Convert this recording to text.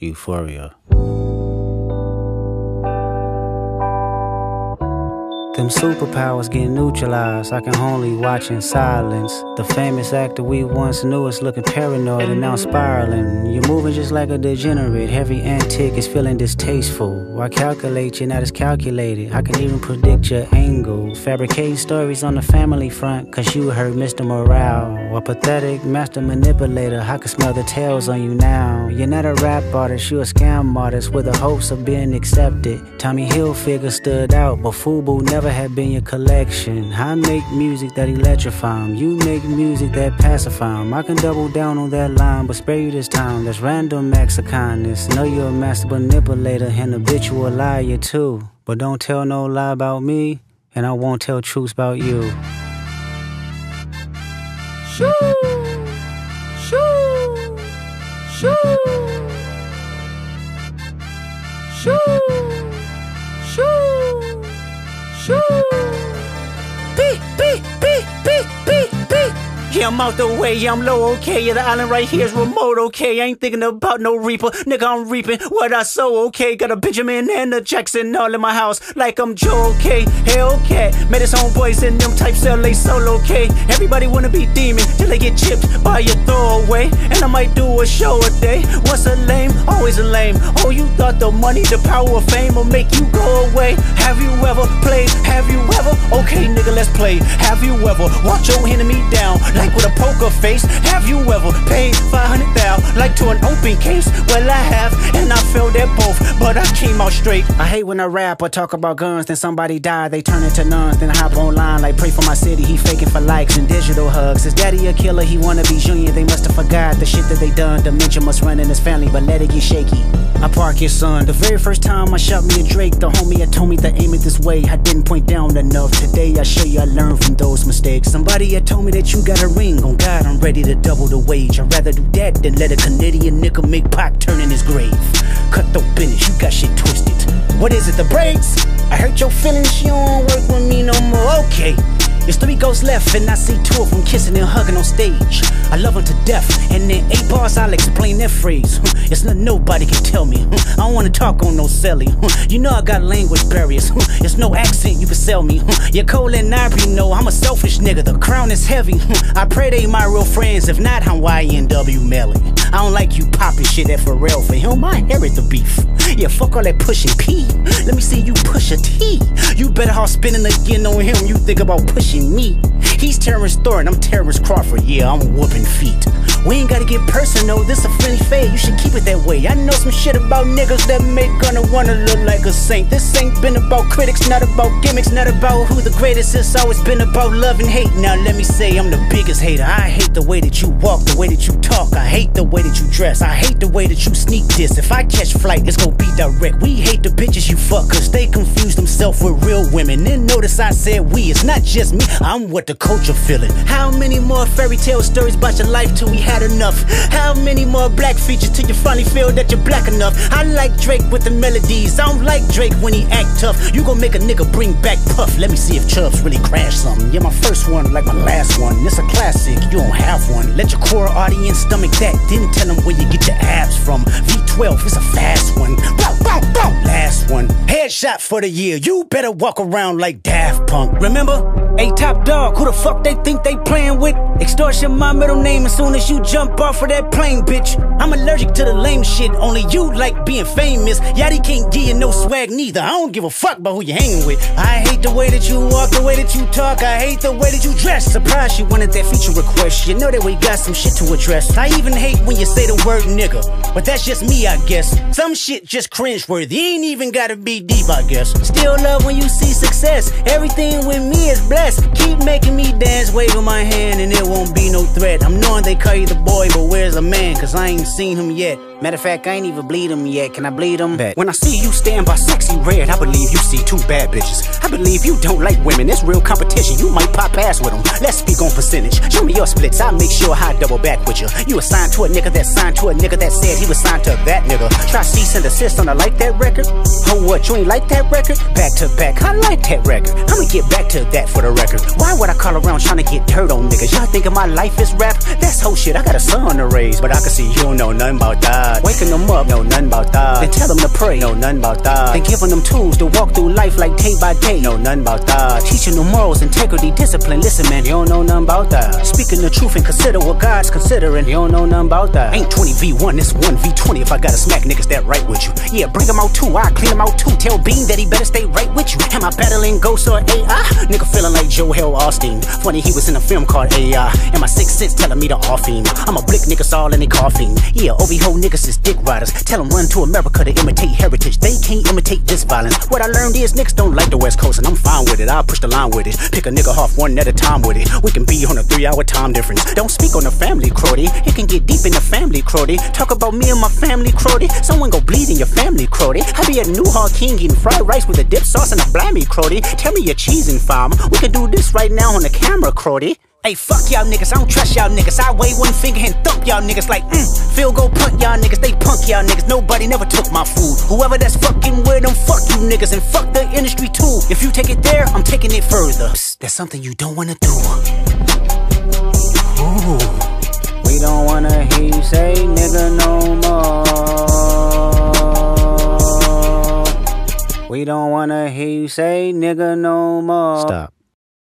Euphoria. Them superpowers get neutralized. I can only watch in silence. The famous actor we once knew is looking paranoid and now spiraling. You're moving just like a degenerate. Every antic is feeling distasteful. I calculate you're not as calculated. I can even predict your angle. Fabricating stories on the family front, cause you heard Mr. Morale. A pathetic master manipulator. I can smell the tails on you now. You're not a rap artist, you're a scam artist with the hopes of being accepted. Tommy Hilfiger stood out, but Fubu never had been your collection. I make music that electrify 'em. You make music that pacify. I can double down on that line, but spare you this time. That's random acts of kindness. Know you're a master manipulator and habitual liar too. But don't tell no lie about me, and I won't tell truths about you. Shoo! Shoo! Shoo! Shoo! I'm out the way, I'm low, okay. Yeah, the island right here is remote, okay. I ain't thinking about no reaper. Nigga, I'm reaping what I sow, okay. Got a Benjamin and a Jackson all in my house, like I'm Joe, okay. Hellcat, met his homeboys in them types LA solo, okay. Everybody wanna be demon till they get chipped by your throwaway. And I might do a show a day. What's a lame, always a lame. Oh, you thought the money, the power of fame will make you go away. Have you ever played? Have you ever? Okay, nigga, let's play. Have you ever watch your enemy down like with a poker face? Have you ever paid 500 thou like to an open case? Well, I have, and I failed at both, but I came out straight. I hate when I rap or talk about guns, then somebody die, they turn into nuns, then I hop online like pray for my city. He faking for likes and digital hugs. His daddy a killer, he wanna be junior. They must have forgot the shit that they done. Dementia must run in his family, but let it get shaky. I park your son. The very first time I shot me a Drake, the homie had told me to aim it this way. I didn't point down enough. Today I show you I learned from those mistakes. Somebody had told me that you got a ring. On God, I'm ready to double the wage. I'd rather do that than let a Canadian nigga make Pac turn in his grave. Cut the business, you got shit twisted. What is it, the braids? I hurt your feelings, you don't work with me no more. Okay. It's three ghosts left, and I see two of them kissing and hugging on stage. I love them to death, and in eight bars I'll explain that phrase. It's not nobody can tell me. I don't wanna talk on no celly. You know I got language barriers. It's no accent you can sell me. Your Cole and Ivory know I'm a selfish nigga. The crown is heavy. I pray they my real friends. If not, I'm YNW Melly. I don't like you popping shit at Pharrell. For him, I inherit the beef. Yeah, fuck all that pushing P. Let me see you push a T. You better off spinning again on him. You think about pushing me. He's Terrence Thorne, I'm Terrence Crawford. Yeah, I'm whooping feet. We ain't gotta get personal, this a friendly fade. You should keep it that way. I know some shit about niggas that make gonna wanna look like a saint. This ain't been about critics, not about gimmicks, not about who the greatest. It's always been about love and hate. Now let me say I'm the biggest hater. I hate the way that you walk, the way that you talk. I hate the way that you dress. I hate the way that you sneak this. If I catch flight, it's gonna be direct. We hate the bitches you fuck, cause they confuse themselves with real women. Then notice I said we, it's not just me. I'm what the culture feeling. How many more fairy tale stories about your life till we had enough? How many more black features till you finally feel that you're black enough? I like Drake with the melodies. I don't like Drake when he act tough. You gon' make a nigga bring back Puff. Let me see if Chubbs really crash something. Yeah, my first one like my last one. It's a classic. You don't have one. Let your core audience stomach that. Then tell them where you get your abs from. V12, it's a fast one. Bow, bow, bow. Last one. Headshot for the year. You better walk around like Daft Punk. Remember? Hey, top dog, who the fuck they think they playing with? Extortion, my middle name as soon as you jump off of that plane, bitch. I'm allergic to the lame shit, only you like being famous. Yachty can't give you no swag neither. I don't give a fuck about who you hanging with. I hate the way that you walk, the way that you talk. I hate the way that you dress. Surprised she wanted that feature request. You know that we got some shit to address. I even hate when you say the word nigga, but that's just me, I guess. Some shit just cringeworthy. Ain't even gotta be deep, I guess. Still love when you see success. Everything with me is blessed. Keep making me dance, waving my hand, and it won't be no threat. I'm knowing they call you the boy, but where's the man? Cause I ain't seen him yet. Matter of fact, I ain't even bleed him yet. Can I bleed him? Bet. When I see you stand by Sexyy Red, I believe you see two bad bitches. I believe you don't like women. It's real competition. You might pop ass with them. Let's speak on percentage. Show me your splits. I'll make sure I double back with you. You assigned to a nigga that signed to a nigga that said he was signed to that nigga. Try cease and desist on a like that record. Oh, what? You ain't like that record? Back to back. I like that record. I'ma get back to that for the the record. Why would I call around trying to get dirt on niggas? Y'all thinking my life is rap? That's whole shit. I got a son to raise, but I can see you don't know nothing about that. Waking them up, know nothing about that. Then tell them to pray, know nothing about that. Then giving them tools to walk through life like day by day, know nothing about that. Teaching them morals, integrity, discipline. Listen, man, you don't know nothing about that. Speaking the truth and consider what God's considering, you don't know nothing about that. Ain't 20 v1, it's 1 v20 if I gotta smack niggas that right with you. Yeah, bring them out too, I clean them out too. Tell Bean that he better stay right with you. Am I battling ghosts or AI? Nigga feeling like Joel Osment. Funny, he was in a film called AI. And my six sense telling me to off him. I'm a blick niggas all in the coffin. Yeah, OVO niggas is dick riders. Tell them run to America to imitate heritage. They can't imitate this violence. What I learned is niggas don't like the West Coast, and I'm fine with it. I'll push the line with it. Pick a nigga off one at a time with it. We can be on a three hour time difference. Don't speak on the family, Crody. It can get deep in the family, Crody. Talk about me and my family, Crody. Someone go bleed in your family, Crody. I be at New Hall King eating fried rice with a dip sauce and a blammy, Crody. Tell me your cheesing farm. We can do this right now on the camera, Crody. Hey, fuck y'all niggas, I don't trust y'all niggas. I wave one finger and thump y'all niggas like, mm, field goal punt y'all niggas, they punk y'all niggas. Nobody never took my food. Whoever that's fucking with them, fuck you niggas and fuck the industry too. If you take it there, I'm taking it further. Psst, that's something you don't wanna do. Ooh. We don't wanna hear you say nigga no more. We don't wanna hear you say nigga no more. Stop.